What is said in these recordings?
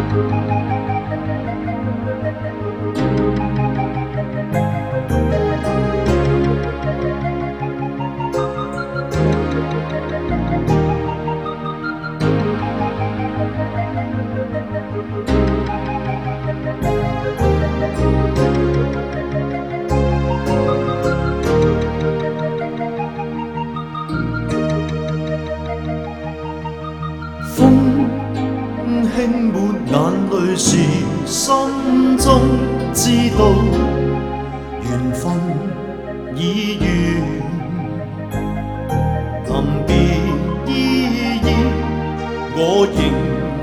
Música 轻抹眼泪时，心中知道缘分已完。临别依依，我仍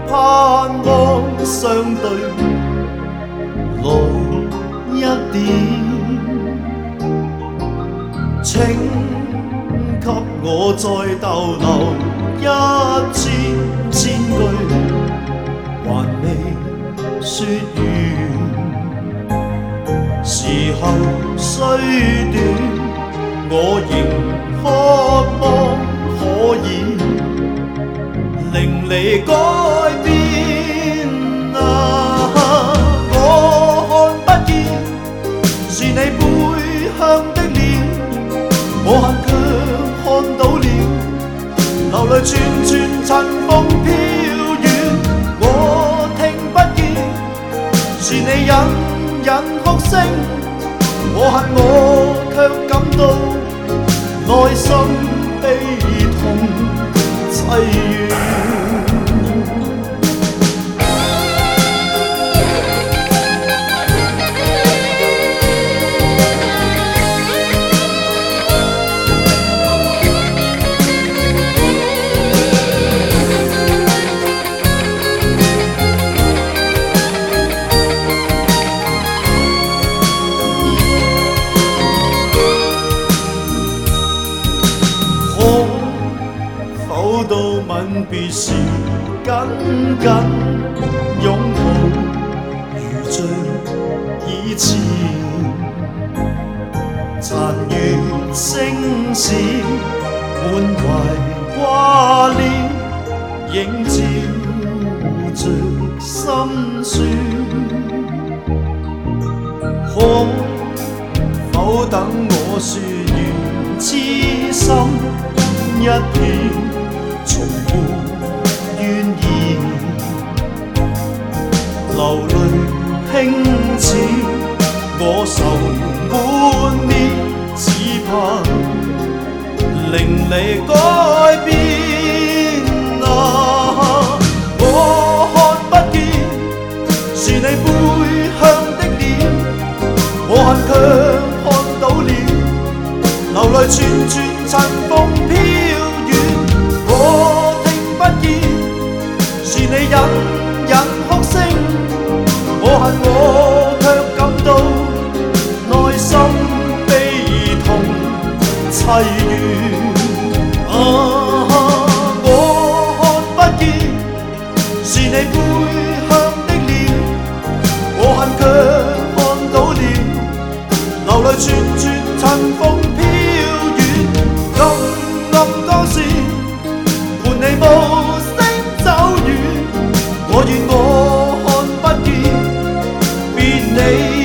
盼望相对。来一点。请给我再逗留一千千说完，时候虽短，我仍渴望可以令你改变啊！我看不见是你背向的脸，我恨却看到了，流泪串串尘风飘。是你隐隐哭声，我恨我却感到内心悲痛凄怨。分别时，紧紧拥抱，如像以前。残月星闪，满怀挂念，映照着心酸。可否等我说完痴心一片？从流泪轻似我愁满面，只怕令你改变啊！我看不见是你背向的脸，我恨却看到了，流泪串串尘风飘。你隐隐哭凄怨。啊，我看不见是你背向的脸，我恨却看到了，流泪串串尘风飘远。暗暗多时，伴你步声走远，我愿我看不见，别你。